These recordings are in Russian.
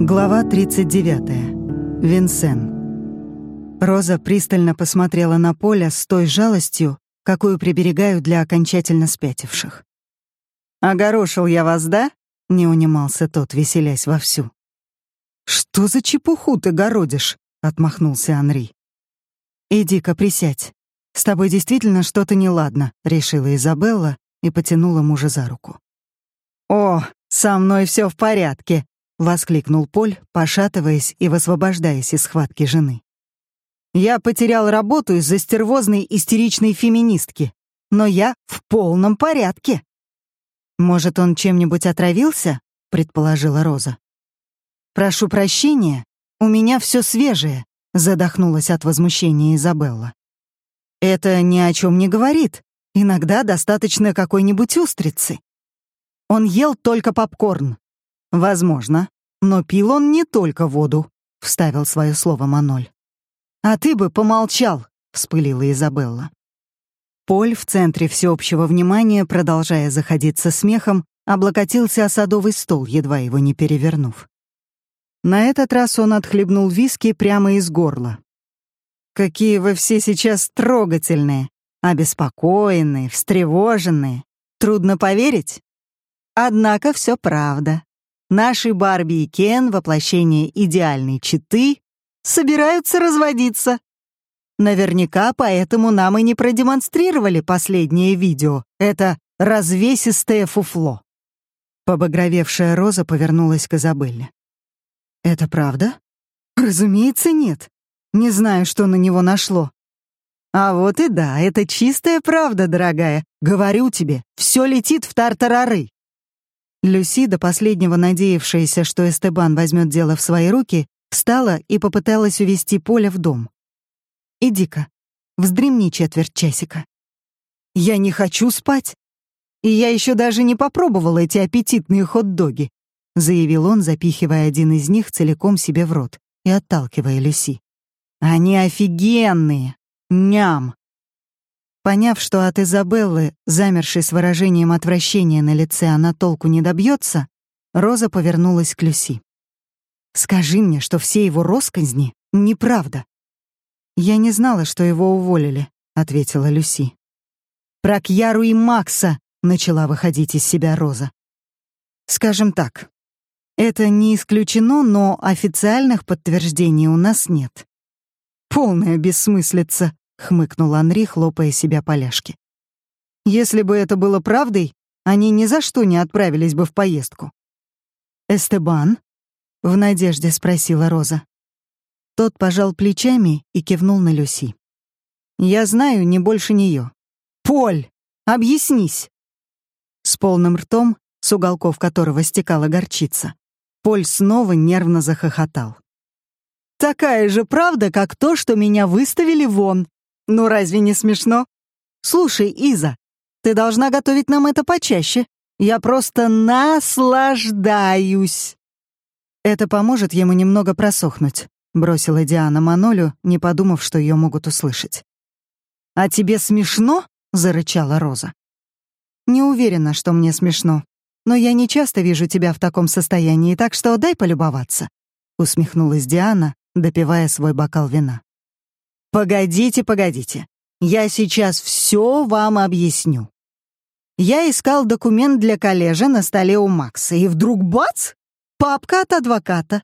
Глава 39. Винсен. Роза пристально посмотрела на Поля с той жалостью, какую приберегают для окончательно спятивших. «Огорошил я вас, да?» — не унимался тот, веселясь вовсю. «Что за чепуху ты городишь?» — отмахнулся Анри. «Иди-ка присядь. С тобой действительно что-то неладно», — решила Изабелла и потянула мужа за руку. «О, со мной все в порядке», — воскликнул Поль, пошатываясь и высвобождаясь из схватки жены. «Я потерял работу из-за стервозной истеричной феминистки, но я в полном порядке». «Может, он чем-нибудь отравился?» — предположила Роза. «Прошу прощения, у меня все свежее», — задохнулась от возмущения Изабелла. «Это ни о чем не говорит. Иногда достаточно какой-нибудь устрицы. Он ел только попкорн. Возможно, но пил он не только воду, вставил свое слово Маноль. А ты бы помолчал, вспылила Изабелла. Поль в центре всеобщего внимания, продолжая заходиться смехом, облокотился о садовый стол, едва его не перевернув. На этот раз он отхлебнул виски прямо из горла. «Какие вы все сейчас трогательные, обеспокоенные, встревоженные. Трудно поверить? Однако все правда. Наши Барби и Кен, воплощение идеальной читы, собираются разводиться. Наверняка поэтому нам и не продемонстрировали последнее видео. Это развесистое фуфло. Побагровевшая Роза повернулась к Изабелле. «Это правда?» «Разумеется, нет. Не знаю, что на него нашло». «А вот и да, это чистая правда, дорогая. Говорю тебе, все летит в тартарары». Люси, до последнего надеявшаяся, что Эстебан возьмет дело в свои руки, встала и попыталась увести Поля в дом. «Иди-ка, вздремни четверть часика». «Я не хочу спать. И я еще даже не попробовал эти аппетитные хот-доги», заявил он, запихивая один из них целиком себе в рот и отталкивая Люси. «Они офигенные! Ням!» Поняв, что от Изабеллы, замершей с выражением отвращения на лице, она толку не добьется, Роза повернулась к Люси. «Скажи мне, что все его росказни — неправда». «Я не знала, что его уволили», — ответила Люси. «Про Кьяру и Макса», — начала выходить из себя Роза. «Скажем так, это не исключено, но официальных подтверждений у нас нет». «Полная бессмыслица», — хмыкнул Анри, хлопая себя по ляжке. «Если бы это было правдой, они ни за что не отправились бы в поездку». «Эстебан?» — в надежде спросила Роза. Тот пожал плечами и кивнул на Люси. «Я знаю не больше нее. Поль, объяснись!» С полным ртом, с уголков которого стекала горчица, Поль снова нервно захохотал. «Такая же правда, как то, что меня выставили вон», ну разве не смешно? Слушай, Иза, ты должна готовить нам это почаще. Я просто наслаждаюсь. Это поможет ему немного просохнуть, бросила Диана Манолю, не подумав, что ее могут услышать. А тебе смешно? зарычала Роза. Не уверена, что мне смешно, но я не часто вижу тебя в таком состоянии, так что дай полюбоваться, усмехнулась Диана, допивая свой бокал вина. Погодите, погодите. Я сейчас все вам объясню. Я искал документ для коллежа на столе у Макса, и вдруг бац! Папка от адвоката.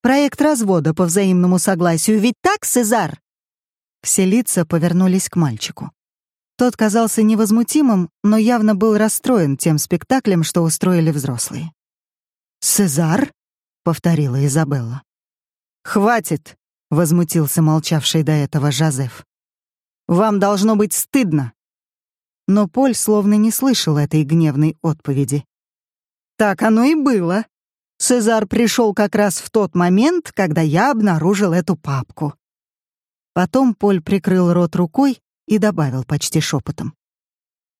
Проект развода по взаимному согласию, ведь так, Сезар? Все лица повернулись к мальчику. Тот казался невозмутимым, но явно был расстроен тем спектаклем, что устроили взрослые. «Сезар?» — повторила Изабелла. «Хватит!» Возмутился молчавший до этого Жозеф. Вам должно быть стыдно. Но Поль словно не слышал этой гневной отповеди. Так оно и было. Цезар пришел как раз в тот момент, когда я обнаружил эту папку. Потом Поль прикрыл рот рукой и добавил почти шепотом.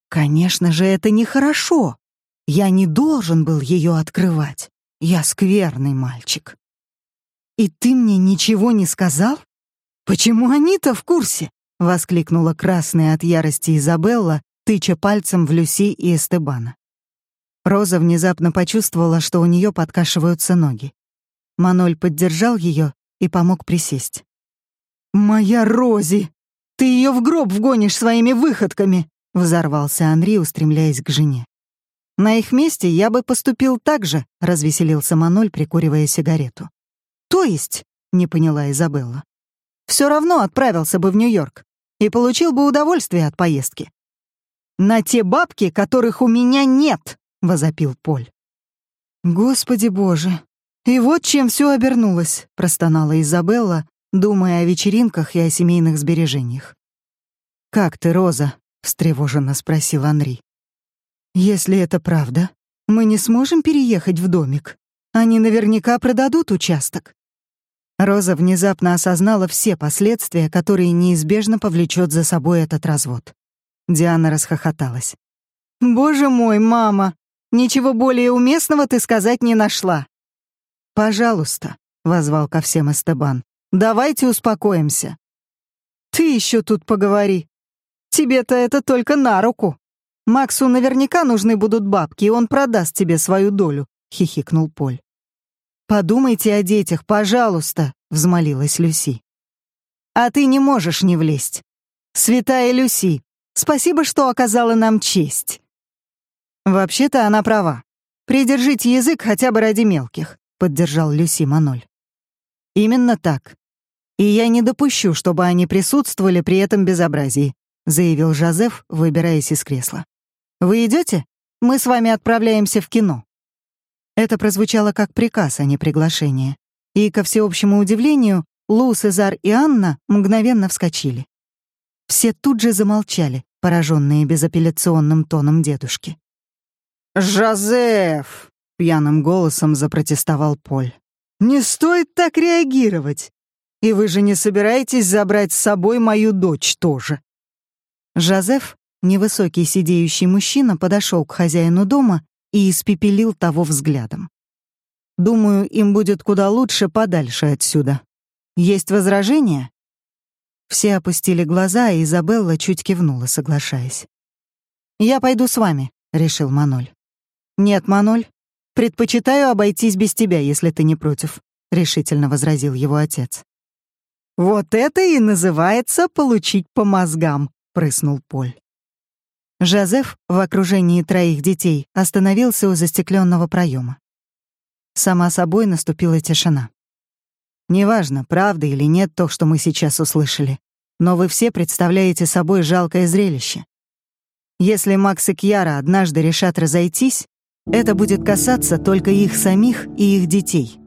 «Конечно же, это нехорошо. Я не должен был ее открывать. Я скверный мальчик». «И ты мне ничего не сказал? Почему они-то в курсе?» — воскликнула красная от ярости Изабелла, тыча пальцем в Люси и Эстебана. Роза внезапно почувствовала, что у нее подкашиваются ноги. Маноль поддержал ее и помог присесть. «Моя Рози! Ты ее в гроб вгонишь своими выходками!» — взорвался Анри, устремляясь к жене. «На их месте я бы поступил так же», — развеселился Маноль, прикуривая сигарету. «То есть?» — не поняла Изабелла. «Все равно отправился бы в Нью-Йорк и получил бы удовольствие от поездки». «На те бабки, которых у меня нет!» — возопил Поль. «Господи боже! И вот чем все обернулось», — простонала Изабелла, думая о вечеринках и о семейных сбережениях. «Как ты, Роза?» — встревоженно спросил Анри. «Если это правда, мы не сможем переехать в домик. Они наверняка продадут участок». Роза внезапно осознала все последствия, которые неизбежно повлечет за собой этот развод. Диана расхохоталась. «Боже мой, мама! Ничего более уместного ты сказать не нашла!» «Пожалуйста», — возвал ко всем Эстебан, — «давайте успокоимся». «Ты еще тут поговори. Тебе-то это только на руку». Максу наверняка нужны будут бабки, и он продаст тебе свою долю», — хихикнул Поль. «Подумайте о детях, пожалуйста», — взмолилась Люси. «А ты не можешь не влезть. Святая Люси, спасибо, что оказала нам честь». «Вообще-то она права. Придержите язык хотя бы ради мелких», — поддержал Люси Маноль. «Именно так. И я не допущу, чтобы они присутствовали при этом безобразии», — заявил Жозеф, выбираясь из кресла. Вы идете? Мы с вами отправляемся в кино». Это прозвучало как приказ, а не приглашение. И, ко всеобщему удивлению, Лу, Сезар и Анна мгновенно вскочили. Все тут же замолчали, пораженные безапелляционным тоном дедушки. «Жозеф!» — пьяным голосом запротестовал Поль. «Не стоит так реагировать. И вы же не собираетесь забрать с собой мою дочь тоже?» Жозеф Невысокий сидеющий мужчина подошел к хозяину дома и испепелил того взглядом. «Думаю, им будет куда лучше подальше отсюда. Есть возражения?» Все опустили глаза, и Изабелла чуть кивнула, соглашаясь. «Я пойду с вами», — решил Маноль. «Нет, Маноль, предпочитаю обойтись без тебя, если ты не против», — решительно возразил его отец. «Вот это и называется получить по мозгам», — прыснул Поль. Жозеф в окружении троих детей остановился у застекленного проема. Сама собой наступила тишина. Неважно, правда или нет то, что мы сейчас услышали, но вы все представляете собой жалкое зрелище. Если Макс и Кьяра однажды решат разойтись, это будет касаться только их самих и их детей.